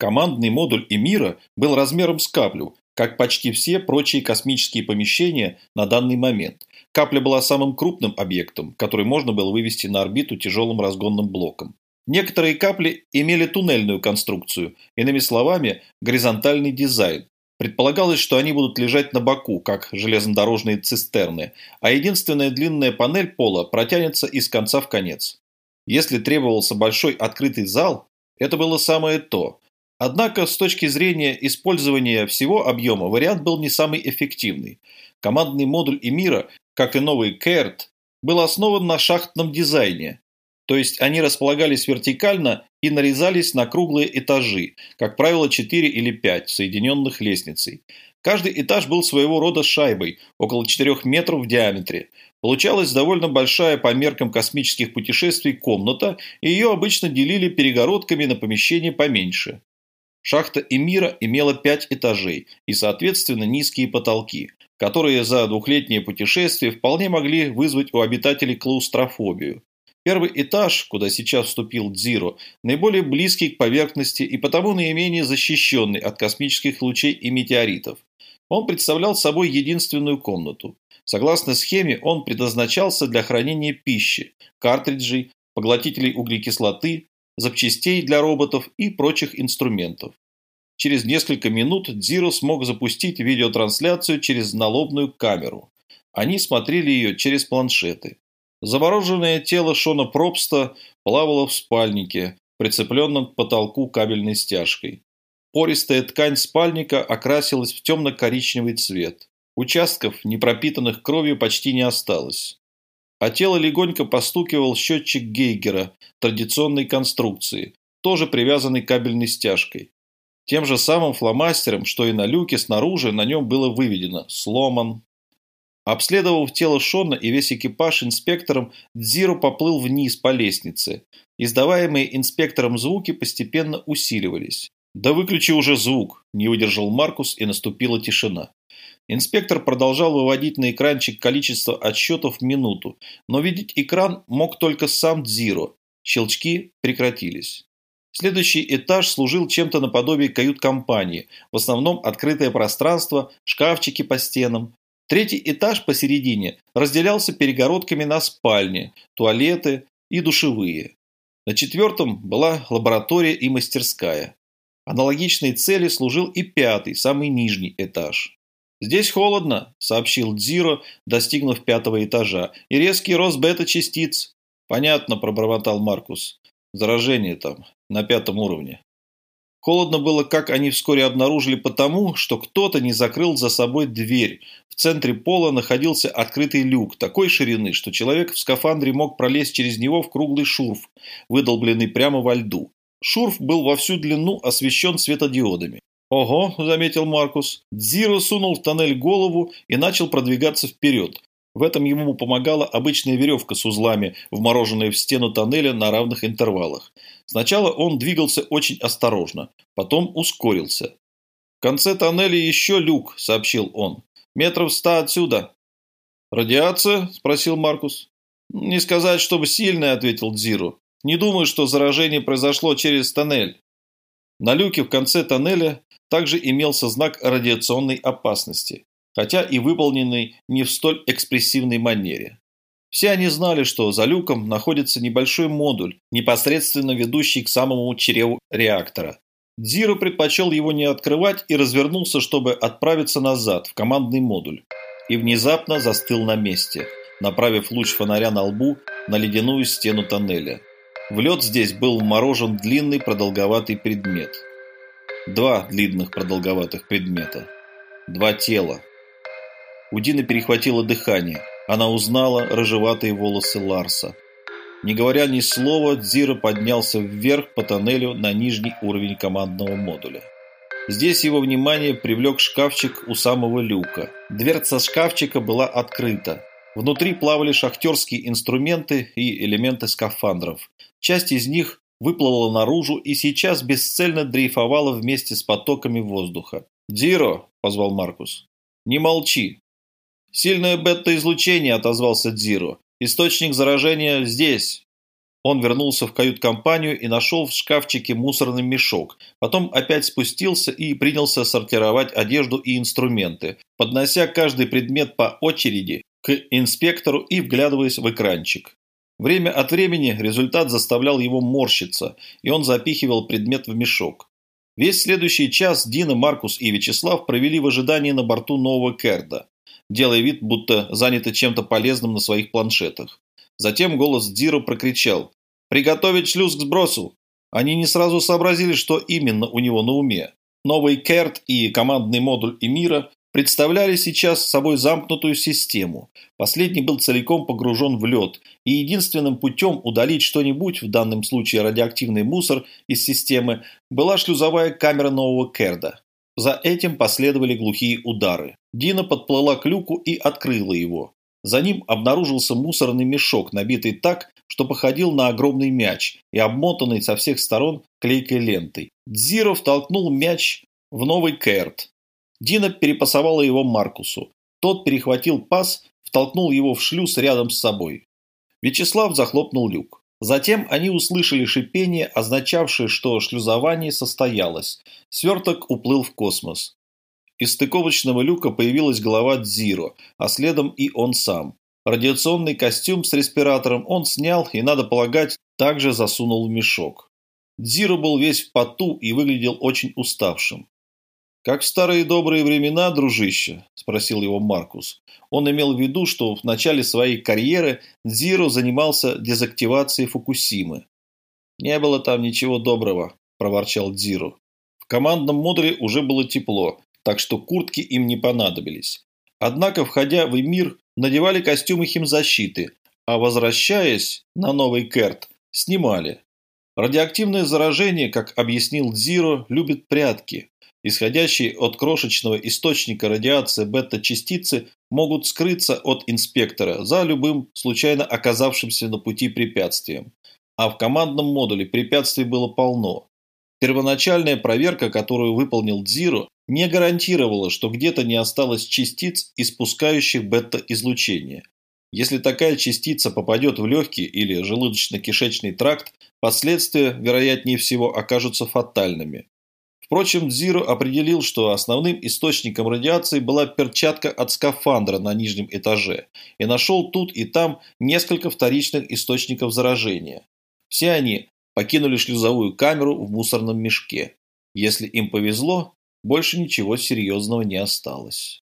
Командный модуль Эмира был размером с каплю, как почти все прочие космические помещения на данный момент. Капля была самым крупным объектом, который можно было вывести на орбиту тяжелым разгонным блоком. Некоторые капли имели туннельную конструкцию, иными словами, горизонтальный дизайн. Предполагалось, что они будут лежать на боку, как железнодорожные цистерны, а единственная длинная панель пола протянется из конца в конец. Если требовался большой открытый зал, это было самое то. Однако, с точки зрения использования всего объема, вариант был не самый эффективный. Командный модуль Эмира, как и новый КЭРТ, был основан на шахтном дизайне, то есть они располагались вертикально и нарезались на круглые этажи, как правило 4 или 5, соединенных лестницей. Каждый этаж был своего рода шайбой, около 4 метров в диаметре. Получалась довольно большая по меркам космических путешествий комната, и ее обычно делили перегородками на помещения поменьше. Шахта Эмира имела 5 этажей и, соответственно, низкие потолки, которые за двухлетнее путешествие вполне могли вызвать у обитателей клаустрофобию. Первый этаж, куда сейчас вступил Дзиро, наиболее близкий к поверхности и потому наименее защищенный от космических лучей и метеоритов. Он представлял собой единственную комнату. Согласно схеме, он предназначался для хранения пищи, картриджей, поглотителей углекислоты, запчастей для роботов и прочих инструментов. Через несколько минут Дзиро смог запустить видеотрансляцию через налобную камеру. Они смотрели ее через планшеты. Замороженное тело Шона Пробста плавало в спальнике, прицепленном к потолку кабельной стяжкой. Пористая ткань спальника окрасилась в темно-коричневый цвет. Участков, не пропитанных кровью, почти не осталось. А тело легонько постукивал счетчик Гейгера традиционной конструкции, тоже привязанный кабельной стяжкой. Тем же самым фломастером, что и на люке снаружи, на нем было выведено «сломан, Обследовав тело Шона и весь экипаж инспектором, Дзиро поплыл вниз по лестнице. Издаваемые инспектором звуки постепенно усиливались. «Да выключи уже звук!» – не выдержал Маркус, и наступила тишина. Инспектор продолжал выводить на экранчик количество отсчетов в минуту, но видеть экран мог только сам Дзиро. Щелчки прекратились. Следующий этаж служил чем-то наподобие кают-компании, в основном открытое пространство, шкафчики по стенам, Третий этаж посередине разделялся перегородками на спальни, туалеты и душевые. На четвертом была лаборатория и мастерская. Аналогичной цели служил и пятый, самый нижний этаж. «Здесь холодно», – сообщил Дзиро, достигнув пятого этажа, – «и резкий рост бета-частиц». «Понятно», – пробормотал Маркус. «Заражение там, на пятом уровне». Холодно было, как они вскоре обнаружили, потому, что кто-то не закрыл за собой дверь. В центре пола находился открытый люк такой ширины, что человек в скафандре мог пролезть через него в круглый шурф, выдолбленный прямо во льду. Шурф был во всю длину освещен светодиодами. «Ого», – заметил Маркус. Дзиро сунул в тоннель голову и начал продвигаться вперед. В этом ему помогала обычная веревка с узлами, вмороженная в стену тоннеля на равных интервалах. Сначала он двигался очень осторожно, потом ускорился. «В конце тоннеля еще люк», – сообщил он. «Метров ста отсюда». «Радиация?» – спросил Маркус. «Не сказать, чтобы сильная», – ответил Дзиру. «Не думаю, что заражение произошло через тоннель». На люке в конце тоннеля также имелся знак радиационной опасности хотя и выполненный не в столь экспрессивной манере. Все они знали, что за люком находится небольшой модуль, непосредственно ведущий к самому чреву реактора. Дзиро предпочел его не открывать и развернулся, чтобы отправиться назад, в командный модуль. И внезапно застыл на месте, направив луч фонаря на лбу на ледяную стену тоннеля. В лед здесь был вморожен длинный продолговатый предмет. Два длинных продолговатых предмета. Два тела, у Дины перехватило дыхание. Она узнала рыжеватые волосы Ларса. Не говоря ни слова, Дзира поднялся вверх по тоннелю на нижний уровень командного модуля. Здесь его внимание привлек шкафчик у самого люка. Дверца шкафчика была открыта. Внутри плавали шахтерские инструменты и элементы скафандров. Часть из них выплыла наружу и сейчас бесцельно дрейфовала вместе с потоками воздуха. «Диро!» – позвал Маркус. «Не молчи!» «Сильное бета-излучение», – отозвался Дзиро. «Источник заражения здесь». Он вернулся в кают-компанию и нашел в шкафчике мусорный мешок. Потом опять спустился и принялся сортировать одежду и инструменты, поднося каждый предмет по очереди к инспектору и вглядываясь в экранчик. Время от времени результат заставлял его морщиться, и он запихивал предмет в мешок. Весь следующий час Дина, Маркус и Вячеслав провели в ожидании на борту нового Керда, делая вид, будто заняты чем-то полезным на своих планшетах. Затем голос Дзиро прокричал «Приготовить шлюз к сбросу!». Они не сразу сообразили, что именно у него на уме. Новый Керт и командный модуль Эмира представляли сейчас собой замкнутую систему. Последний был целиком погружен в лед, и единственным путем удалить что-нибудь, в данном случае радиоактивный мусор, из системы, была шлюзовая камера нового Керда. За этим последовали глухие удары. Дина подплыла к люку и открыла его. За ним обнаружился мусорный мешок, набитый так, что походил на огромный мяч и обмотанный со всех сторон клейкой лентой. Дзиров толкнул мяч в новый Керт, Дина перепасовала его Маркусу. Тот перехватил пас, втолкнул его в шлюз рядом с собой. Вячеслав захлопнул люк. Затем они услышали шипение, означавшее, что шлюзование состоялось. Сверток уплыл в космос. Из стыковочного люка появилась голова Дзиро, а следом и он сам. Радиационный костюм с респиратором он снял и, надо полагать, также засунул в мешок. Дзиро был весь в поту и выглядел очень уставшим. «Как в старые добрые времена, дружище?» – спросил его Маркус. Он имел в виду, что в начале своей карьеры Дзиро занимался дезактивацией Фукусимы. «Не было там ничего доброго», – проворчал Дзиро. В командном модуле уже было тепло, так что куртки им не понадобились. Однако, входя в мир, надевали костюмы химзащиты, а возвращаясь на новый Керт, снимали. Радиоактивное заражение, как объяснил Дзиро, любит прятки, исходящие от крошечного источника радиации бета-частицы, могут скрыться от инспектора за любым случайно оказавшимся на пути препятствием. А в командном модуле препятствий было полно. Первоначальная проверка, которую выполнил Дзиро, не гарантировала, что где-то не осталось частиц, испускающих бета-излучение. Если такая частица попадет в легкий или желудочно-кишечный тракт, последствия, вероятнее всего, окажутся фатальными. Впрочем, Зиро определил, что основным источником радиации была перчатка от скафандра на нижнем этаже и нашел тут и там несколько вторичных источников заражения. Все они покинули шлюзовую камеру в мусорном мешке. Если им повезло, больше ничего серьезного не осталось.